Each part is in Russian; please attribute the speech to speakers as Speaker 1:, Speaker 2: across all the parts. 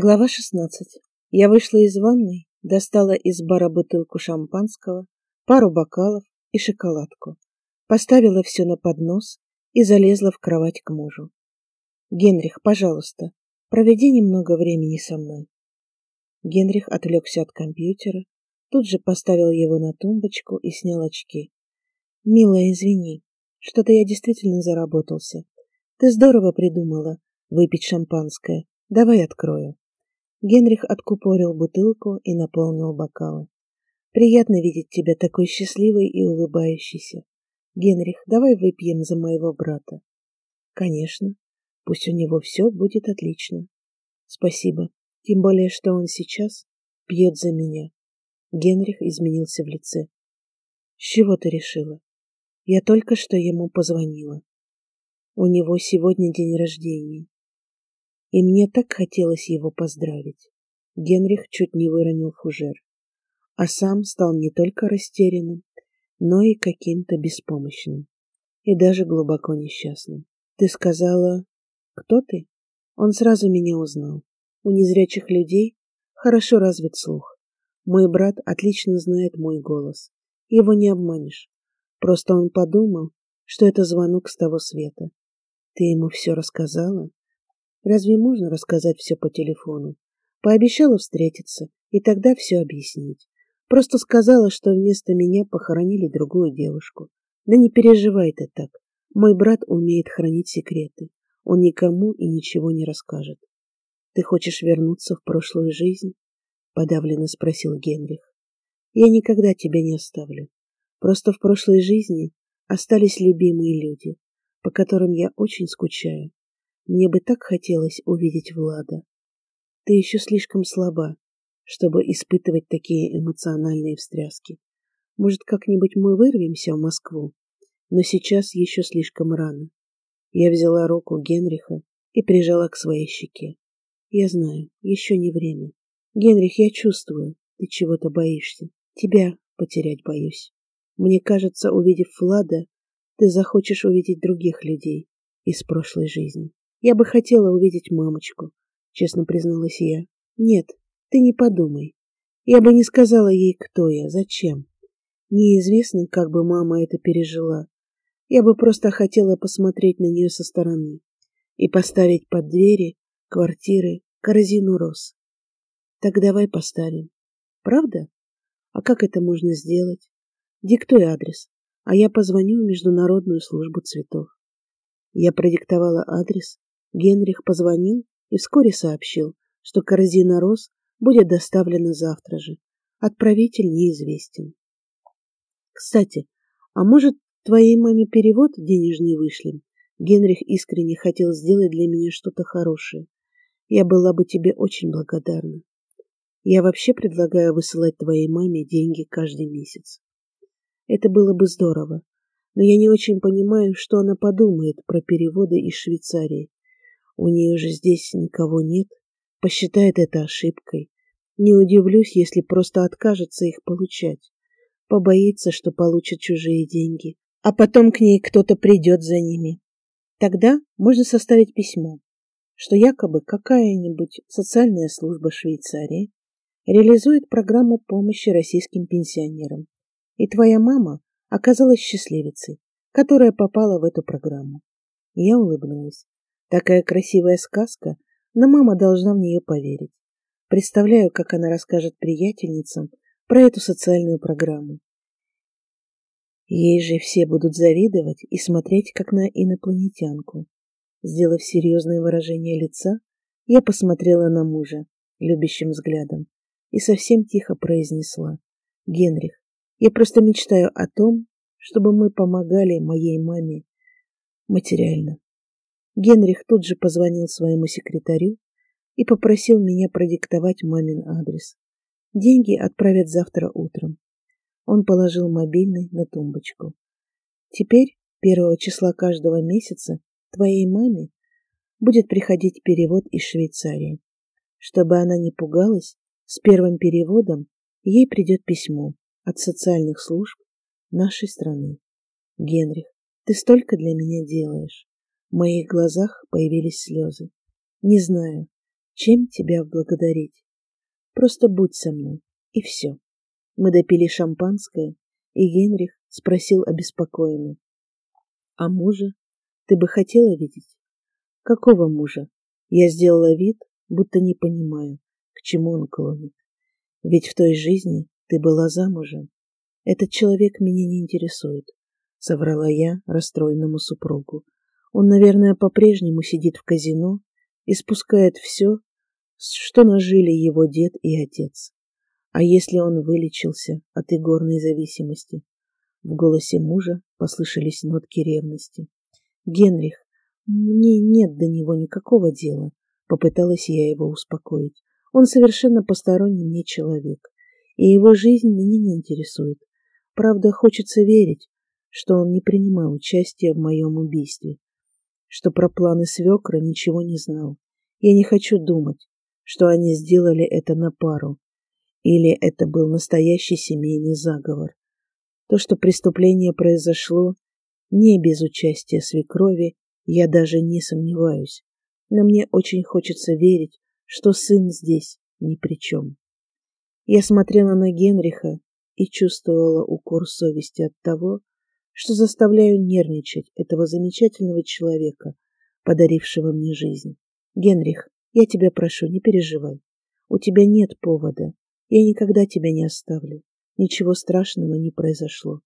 Speaker 1: Глава 16. Я вышла из ванной, достала из бара бутылку шампанского, пару бокалов и шоколадку. Поставила все на поднос и залезла в кровать к мужу. «Генрих, пожалуйста, проведи немного времени со мной». Генрих отвлекся от компьютера, тут же поставил его на тумбочку и снял очки. «Милая, извини, что-то я действительно заработался. Ты здорово придумала выпить шампанское. Давай открою». Генрих откупорил бутылку и наполнил бокалы. Приятно видеть тебя такой счастливой и улыбающейся. Генрих, давай выпьем за моего брата. Конечно. Пусть у него все будет отлично. Спасибо. Тем более, что он сейчас пьет за меня. Генрих изменился в лице. С чего ты решила? Я только что ему позвонила. У него сегодня день рождения и мне так хотелось его поздравить. Генрих чуть не выронил фужер, а сам стал не только растерянным, но и каким-то беспомощным и даже глубоко несчастным. Ты сказала, кто ты? Он сразу меня узнал. У незрячих людей хорошо развит слух. Мой брат отлично знает мой голос. Его не обманешь. Просто он подумал, что это звонок с того света. Ты ему все рассказала? Разве можно рассказать все по телефону? Пообещала встретиться и тогда все объяснить. Просто сказала, что вместо меня похоронили другую девушку. Да не переживай ты так. Мой брат умеет хранить секреты. Он никому и ничего не расскажет. Ты хочешь вернуться в прошлую жизнь? Подавленно спросил Генрих. Я никогда тебя не оставлю. Просто в прошлой жизни остались любимые люди, по которым я очень скучаю. Мне бы так хотелось увидеть Влада. Ты еще слишком слаба, чтобы испытывать такие эмоциональные встряски. Может, как-нибудь мы вырвемся в Москву? Но сейчас еще слишком рано. Я взяла руку Генриха и прижала к своей щеке. Я знаю, еще не время. Генрих, я чувствую, ты чего-то боишься. Тебя потерять боюсь. Мне кажется, увидев Влада, ты захочешь увидеть других людей из прошлой жизни. Я бы хотела увидеть мамочку, честно призналась я. Нет, ты не подумай. Я бы не сказала ей, кто я, зачем. Неизвестно, как бы мама это пережила. Я бы просто хотела посмотреть на нее со стороны и поставить под двери квартиры корзину роз. Так давай поставим. Правда? А как это можно сделать? Диктуй адрес, а я позвоню в Международную службу цветов. Я продиктовала адрес, Генрих позвонил и вскоре сообщил, что корзина роз будет доставлена завтра же. Отправитель неизвестен. Кстати, а может, твоей маме перевод денежный вышлем? Генрих искренне хотел сделать для меня что-то хорошее. Я была бы тебе очень благодарна. Я вообще предлагаю высылать твоей маме деньги каждый месяц. Это было бы здорово, но я не очень понимаю, что она подумает про переводы из Швейцарии. У нее же здесь никого нет. Посчитает это ошибкой. Не удивлюсь, если просто откажется их получать. Побоится, что получит чужие деньги. А потом к ней кто-то придет за ними. Тогда можно составить письмо, что якобы какая-нибудь социальная служба Швейцарии реализует программу помощи российским пенсионерам. И твоя мама оказалась счастливицей, которая попала в эту программу. Я улыбнулась. Такая красивая сказка, но мама должна в нее поверить. Представляю, как она расскажет приятельницам про эту социальную программу. Ей же все будут завидовать и смотреть, как на инопланетянку. Сделав серьезное выражение лица, я посмотрела на мужа любящим взглядом и совсем тихо произнесла. «Генрих, я просто мечтаю о том, чтобы мы помогали моей маме материально. Генрих тут же позвонил своему секретарю и попросил меня продиктовать мамин адрес. Деньги отправят завтра утром. Он положил мобильный на тумбочку. Теперь, первого числа каждого месяца, твоей маме будет приходить перевод из Швейцарии. Чтобы она не пугалась, с первым переводом ей придет письмо от социальных служб нашей страны. Генрих, ты столько для меня делаешь. В моих глазах появились слезы. Не знаю, Чем тебя благодарить? Просто будь со мной, и все. Мы допили шампанское, и Генрих спросил обеспокоенно. А мужа ты бы хотела видеть? Какого мужа? Я сделала вид, будто не понимаю, к чему он клонит. Ведь в той жизни ты была замужем. Этот человек меня не интересует, соврала я расстроенному супругу. Он, наверное, по-прежнему сидит в казино и спускает все, что нажили его дед и отец. А если он вылечился от игорной зависимости? В голосе мужа послышались нотки ревности. Генрих, мне нет до него никакого дела, попыталась я его успокоить. Он совершенно посторонний мне человек, и его жизнь меня не интересует. Правда, хочется верить, что он не принимал участия в моем убийстве, что про планы свекра ничего не знал. Я не хочу думать, что они сделали это на пару, или это был настоящий семейный заговор. То, что преступление произошло не без участия свекрови, я даже не сомневаюсь. Но мне очень хочется верить, что сын здесь ни при чем. Я смотрела на Генриха и чувствовала укор совести от того, что заставляю нервничать этого замечательного человека, подарившего мне жизнь. Генрих, я тебя прошу, не переживай. У тебя нет повода. Я никогда тебя не оставлю. Ничего страшного не произошло.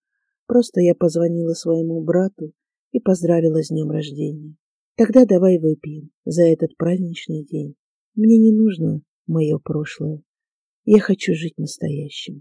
Speaker 1: Просто я позвонила своему брату и поздравила с днем рождения. Тогда давай выпьем за этот праздничный день. Мне не нужно мое прошлое. Я хочу жить настоящим.